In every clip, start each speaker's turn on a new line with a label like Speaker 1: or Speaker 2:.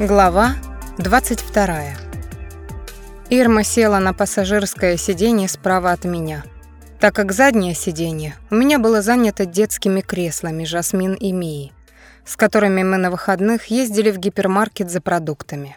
Speaker 1: Глава 22. Ирма села на пассажирское сиденье справа от меня, так как заднее сиденье у меня было занято детскими креслами Жасмин и Мии, с которыми мы на выходных ездили в гипермаркет за продуктами.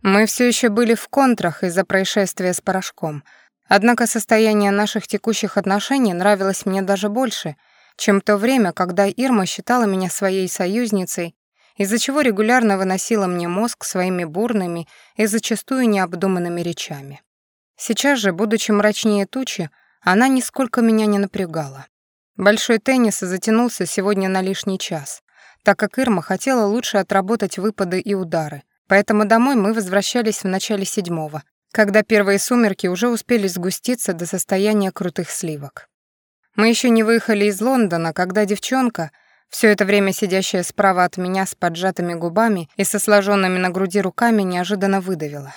Speaker 1: Мы все еще были в контрах из-за происшествия с порошком, однако состояние наших текущих отношений нравилось мне даже больше, чем то время, когда Ирма считала меня своей союзницей из-за чего регулярно выносила мне мозг своими бурными и зачастую необдуманными речами. Сейчас же, будучи мрачнее тучи, она нисколько меня не напрягала. Большой теннис затянулся сегодня на лишний час, так как Ирма хотела лучше отработать выпады и удары, поэтому домой мы возвращались в начале седьмого, когда первые сумерки уже успели сгуститься до состояния крутых сливок. Мы еще не выехали из Лондона, когда девчонка — все это время сидящая справа от меня с поджатыми губами и со сложенными на груди руками неожиданно выдавила.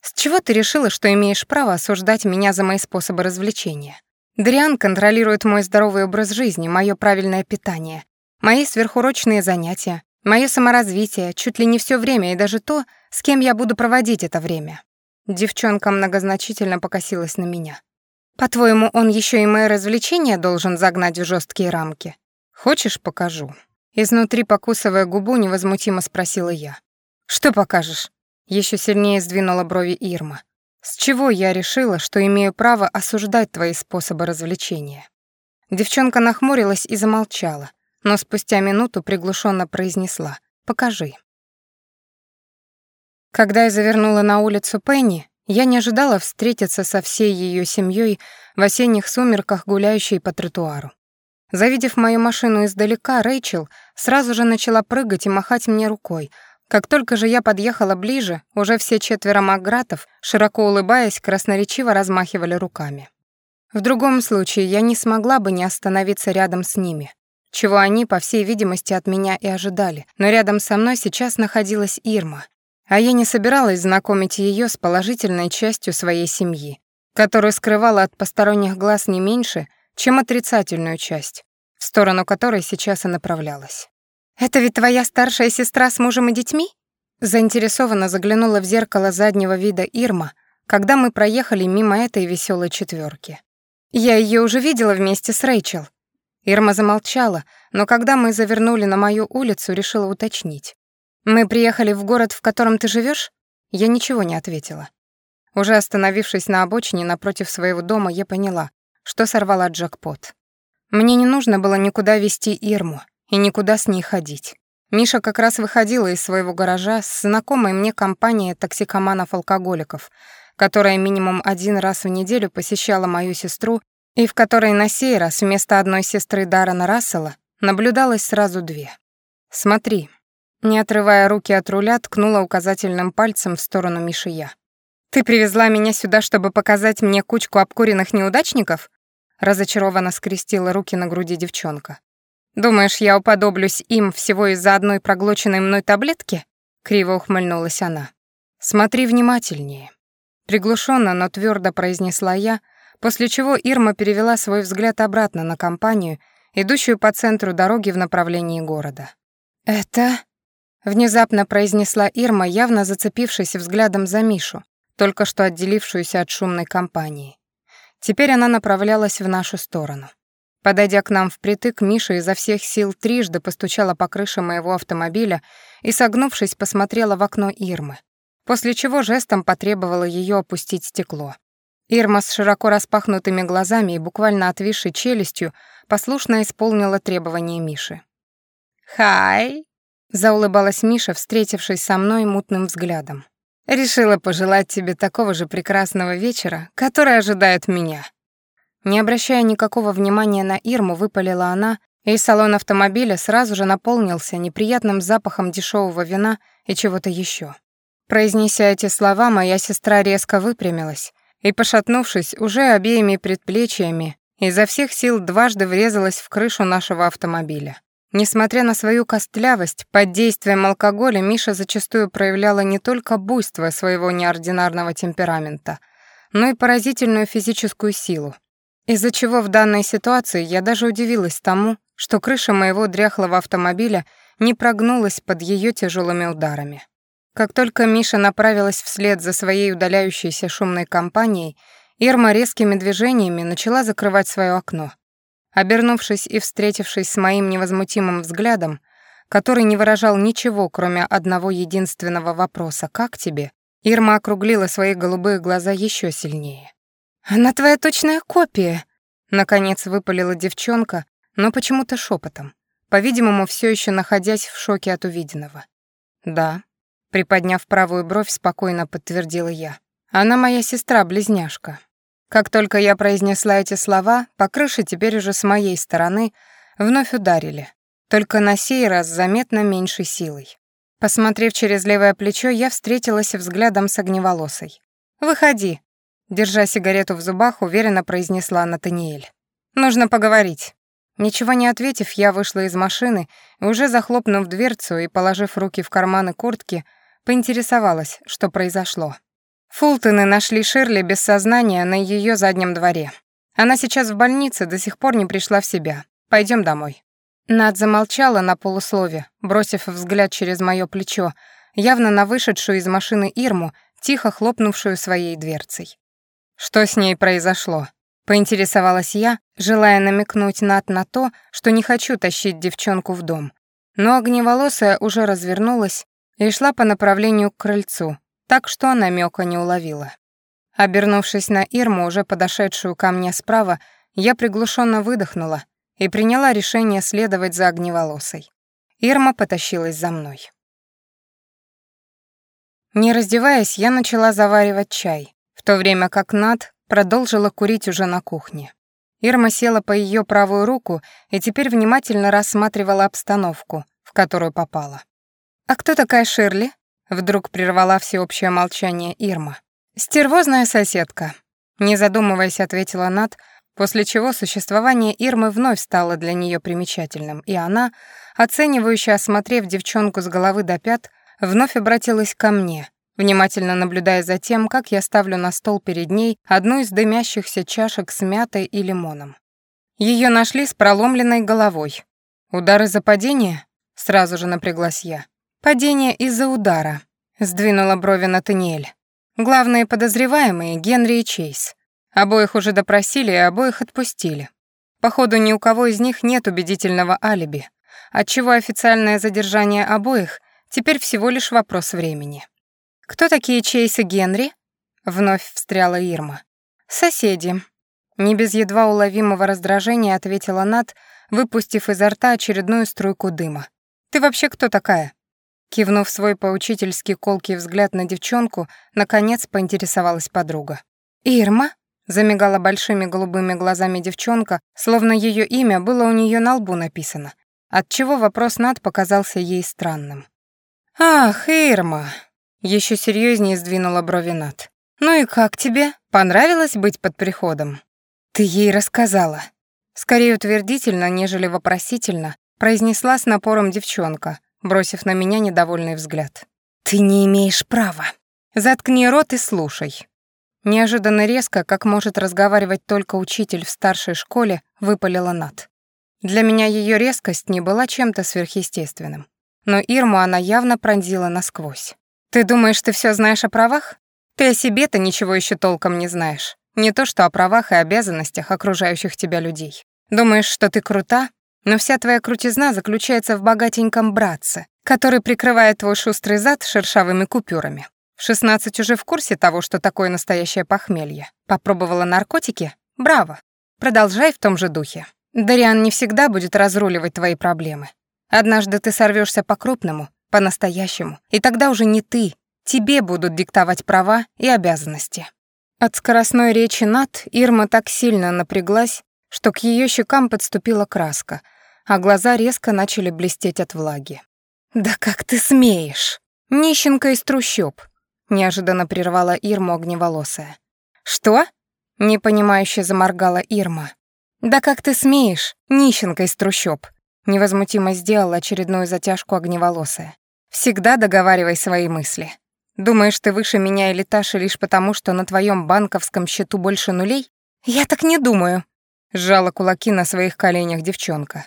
Speaker 1: «С чего ты решила, что имеешь право осуждать меня за мои способы развлечения? Дриан контролирует мой здоровый образ жизни, мое правильное питание, мои сверхурочные занятия, мое саморазвитие, чуть ли не все время и даже то, с кем я буду проводить это время». Девчонка многозначительно покосилась на меня. «По-твоему, он еще и мои развлечения должен загнать в жесткие рамки?» «Хочешь, покажу?» Изнутри, покусывая губу, невозмутимо спросила я. «Что покажешь?» Еще сильнее сдвинула брови Ирма. «С чего я решила, что имею право осуждать твои способы развлечения?» Девчонка нахмурилась и замолчала, но спустя минуту приглушенно произнесла «Покажи». Когда я завернула на улицу Пенни, я не ожидала встретиться со всей ее семьей в осенних сумерках, гуляющей по тротуару. Завидев мою машину издалека, Рэйчел сразу же начала прыгать и махать мне рукой. Как только же я подъехала ближе, уже все четверо магратов, широко улыбаясь, красноречиво размахивали руками. В другом случае я не смогла бы не остановиться рядом с ними, чего они, по всей видимости, от меня и ожидали. Но рядом со мной сейчас находилась Ирма, а я не собиралась знакомить ее с положительной частью своей семьи, которую скрывала от посторонних глаз не меньше, чем отрицательную часть, в сторону которой сейчас и направлялась. «Это ведь твоя старшая сестра с мужем и детьми?» Заинтересованно заглянула в зеркало заднего вида Ирма, когда мы проехали мимо этой веселой четверки. «Я ее уже видела вместе с Рэйчел». Ирма замолчала, но когда мы завернули на мою улицу, решила уточнить. «Мы приехали в город, в котором ты живешь? Я ничего не ответила. Уже остановившись на обочине напротив своего дома, я поняла, что сорвала джекпот. Мне не нужно было никуда вести Ирму и никуда с ней ходить. Миша как раз выходила из своего гаража с знакомой мне компанией токсикоманов-алкоголиков, которая минимум один раз в неделю посещала мою сестру и в которой на сей раз вместо одной сестры Дарана Рассела наблюдалось сразу две. «Смотри», не отрывая руки от руля, ткнула указательным пальцем в сторону Миши я. «Ты привезла меня сюда, чтобы показать мне кучку обкуренных неудачников?» Разочарованно скрестила руки на груди девчонка. «Думаешь, я уподоблюсь им всего из-за одной проглоченной мной таблетки?» Криво ухмыльнулась она. «Смотри внимательнее». Приглушенно, но твердо произнесла я, после чего Ирма перевела свой взгляд обратно на компанию, идущую по центру дороги в направлении города. «Это...» — внезапно произнесла Ирма, явно зацепившись взглядом за Мишу, только что отделившуюся от шумной компании. Теперь она направлялась в нашу сторону. Подойдя к нам впритык, Миша изо всех сил трижды постучала по крыше моего автомобиля и, согнувшись, посмотрела в окно Ирмы, после чего жестом потребовала ее опустить стекло. Ирма с широко распахнутыми глазами и буквально отвисшей челюстью послушно исполнила требования Миши. «Хай!» — заулыбалась Миша, встретившись со мной мутным взглядом. Решила пожелать тебе такого же прекрасного вечера, который ожидает меня». Не обращая никакого внимания на Ирму, выпалила она, и салон автомобиля сразу же наполнился неприятным запахом дешевого вина и чего-то еще. Произнеся эти слова, моя сестра резко выпрямилась и, пошатнувшись уже обеими предплечьями, изо всех сил дважды врезалась в крышу нашего автомобиля. Несмотря на свою костлявость, под действием алкоголя Миша зачастую проявляла не только буйство своего неординарного темперамента, но и поразительную физическую силу, из-за чего в данной ситуации я даже удивилась тому, что крыша моего дряхлого автомобиля не прогнулась под ее тяжелыми ударами. Как только Миша направилась вслед за своей удаляющейся шумной компанией, Ирма резкими движениями начала закрывать свое окно. Обернувшись и встретившись с моим невозмутимым взглядом, который не выражал ничего, кроме одного единственного вопроса «Как тебе?», Ирма округлила свои голубые глаза еще сильнее. «Она твоя точная копия!» Наконец выпалила девчонка, но почему-то шепотом, по-видимому, все еще находясь в шоке от увиденного. «Да», — приподняв правую бровь, спокойно подтвердила я. «Она моя сестра-близняшка. Как только я произнесла эти слова, по крыше теперь уже с моей стороны вновь ударили, только на сей раз заметно меньшей силой. Посмотрев через левое плечо, я встретилась взглядом с огневолосой. «Выходи», — держа сигарету в зубах, уверенно произнесла Натаниэль. «Нужно поговорить». Ничего не ответив, я вышла из машины уже захлопнув дверцу и положив руки в карманы куртки, поинтересовалась, что произошло. Фултоны нашли Ширли без сознания на ее заднем дворе. Она сейчас в больнице, до сих пор не пришла в себя. Пойдем домой». Над замолчала на полуслове, бросив взгляд через мое плечо, явно на вышедшую из машины Ирму, тихо хлопнувшую своей дверцей. «Что с ней произошло?» — поинтересовалась я, желая намекнуть Над на то, что не хочу тащить девчонку в дом. Но огневолосая уже развернулась и шла по направлению к крыльцу, так что намека не уловила. Обернувшись на Ирму, уже подошедшую ко мне справа, я приглушенно выдохнула и приняла решение следовать за огневолосой. Ирма потащилась за мной. Не раздеваясь, я начала заваривать чай, в то время как Над продолжила курить уже на кухне. Ирма села по ее правую руку и теперь внимательно рассматривала обстановку, в которую попала. «А кто такая Ширли?» Вдруг прервала всеобщее молчание Ирма. «Стервозная соседка», — не задумываясь, ответила Нат, после чего существование Ирмы вновь стало для нее примечательным, и она, оценивающе осмотрев девчонку с головы до пят, вновь обратилась ко мне, внимательно наблюдая за тем, как я ставлю на стол перед ней одну из дымящихся чашек с мятой и лимоном. Ее нашли с проломленной головой. «Удар из-за падения?» — сразу же напряглась я. «Падение из-за удара», — сдвинула брови Натаниэль. «Главные подозреваемые — Генри и Чейз. Обоих уже допросили и обоих отпустили. Походу, ни у кого из них нет убедительного алиби, отчего официальное задержание обоих теперь всего лишь вопрос времени». «Кто такие Чейз и Генри?» — вновь встряла Ирма. «Соседи». Не без едва уловимого раздражения ответила Нат, выпустив изо рта очередную струйку дыма. «Ты вообще кто такая?» Кивнув свой поучительский колкий взгляд на девчонку, наконец поинтересовалась подруга. «Ирма?» — замигала большими голубыми глазами девчонка, словно ее имя было у нее на лбу написано, отчего вопрос Над показался ей странным. «Ах, Ирма!» — еще серьезнее сдвинула брови Над. «Ну и как тебе? Понравилось быть под приходом?» «Ты ей рассказала». Скорее утвердительно, нежели вопросительно, произнесла с напором девчонка, бросив на меня недовольный взгляд. «Ты не имеешь права. Заткни рот и слушай». Неожиданно резко, как может разговаривать только учитель в старшей школе, выпалила Над. Для меня ее резкость не была чем-то сверхъестественным. Но Ирму она явно пронзила насквозь. «Ты думаешь, ты все знаешь о правах? Ты о себе-то ничего еще толком не знаешь. Не то что о правах и обязанностях окружающих тебя людей. Думаешь, что ты крута, но вся твоя крутизна заключается в богатеньком братце, который прикрывает твой шустрый зад шершавыми купюрами. В 16 уже в курсе того, что такое настоящее похмелье. Попробовала наркотики? Браво. Продолжай в том же духе. Дариан не всегда будет разруливать твои проблемы. Однажды ты сорвешься по-крупному, по-настоящему, и тогда уже не ты, тебе будут диктовать права и обязанности. От скоростной речи Над Ирма так сильно напряглась, что к ее щекам подступила краска — а глаза резко начали блестеть от влаги. «Да как ты смеешь? Нищенка из трущоб!» Неожиданно прервала Ирма огневолосая. «Что?» — непонимающе заморгала Ирма. «Да как ты смеешь, нищенка из трущоб!» Невозмутимо сделала очередную затяжку огневолосая. «Всегда договаривай свои мысли. Думаешь, ты выше меня или Таши лишь потому, что на твоем банковском счету больше нулей? Я так не думаю!» Сжала кулаки на своих коленях девчонка.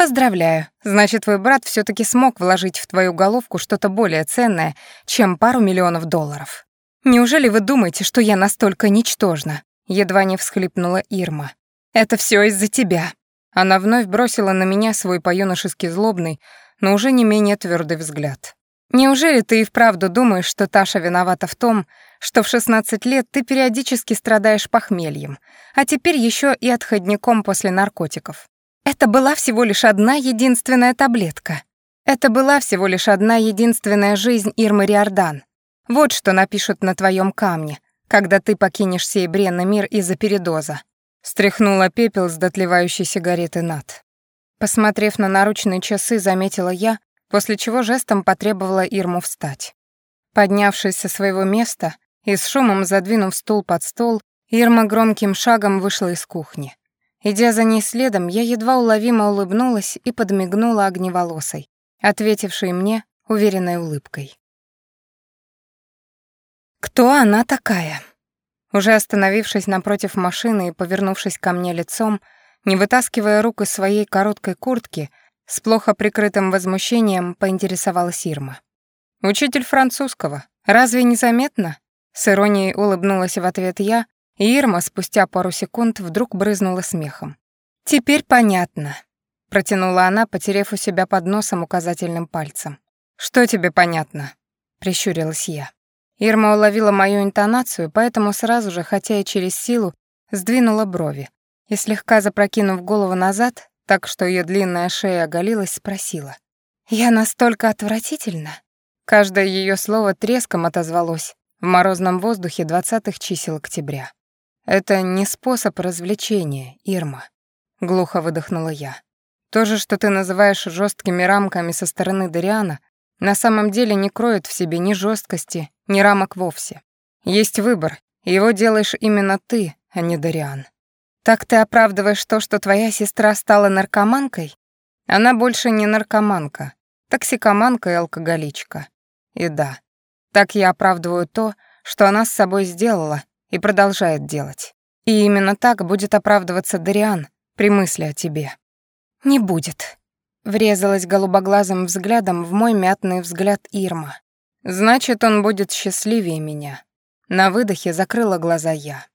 Speaker 1: Поздравляю. Значит, твой брат все таки смог вложить в твою головку что-то более ценное, чем пару миллионов долларов. Неужели вы думаете, что я настолько ничтожна? Едва не всхлипнула Ирма. Это все из-за тебя. Она вновь бросила на меня свой по-юношески злобный, но уже не менее твердый взгляд. Неужели ты и вправду думаешь, что Таша виновата в том, что в 16 лет ты периодически страдаешь похмельем, а теперь еще и отходником после наркотиков? Это была всего лишь одна единственная таблетка. Это была всего лишь одна единственная жизнь Ирмы Риордан. Вот что напишут на твоем камне, когда ты покинешь сей бренный мир из-за передоза. Стряхнула пепел с дотлевающей сигареты Над. Посмотрев на наручные часы, заметила я, после чего жестом потребовала Ирму встать. Поднявшись со своего места и с шумом задвинув стул под стол, Ирма громким шагом вышла из кухни. Идя за ней следом, я едва уловимо улыбнулась и подмигнула огневолосой, ответившей мне уверенной улыбкой. «Кто она такая?» Уже остановившись напротив машины и повернувшись ко мне лицом, не вытаскивая рук из своей короткой куртки, с плохо прикрытым возмущением поинтересовалась Ирма. «Учитель французского. Разве не заметно?» С иронией улыбнулась в ответ я, Ирма спустя пару секунд вдруг брызнула смехом. «Теперь понятно», — протянула она, потерев у себя под носом указательным пальцем. «Что тебе понятно?» — прищурилась я. Ирма уловила мою интонацию, поэтому сразу же, хотя и через силу, сдвинула брови и, слегка запрокинув голову назад, так что ее длинная шея оголилась, спросила. «Я настолько отвратительна?» Каждое ее слово треском отозвалось в морозном воздухе двадцатых чисел октября. «Это не способ развлечения, Ирма», — глухо выдохнула я. «То же, что ты называешь жесткими рамками со стороны Дариана, на самом деле не кроет в себе ни жесткости, ни рамок вовсе. Есть выбор, и его делаешь именно ты, а не Дариан. Так ты оправдываешь то, что твоя сестра стала наркоманкой? Она больше не наркоманка, токсикоманка и алкоголичка. И да, так я оправдываю то, что она с собой сделала и продолжает делать. И именно так будет оправдываться Дариан при мысли о тебе. «Не будет», — врезалась голубоглазым взглядом в мой мятный взгляд Ирма. «Значит, он будет счастливее меня». На выдохе закрыла глаза я.